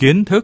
kiến thức.